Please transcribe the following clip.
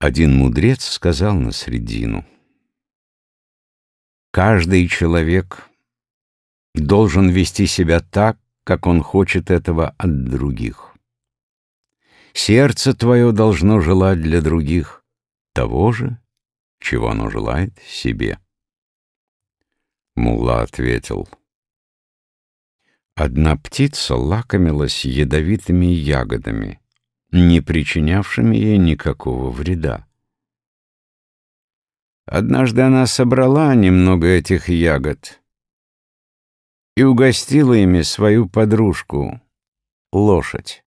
Один мудрец сказал на средину. Каждый человек должен вести себя так, как он хочет этого от других. Сердце твое должно желать для других того же, чего оно желает себе. Мулла ответил. Одна птица лакомилась ядовитыми ягодами не причинявшими ей никакого вреда. Однажды она собрала немного этих ягод и угостила ими свою подружку, лошадь.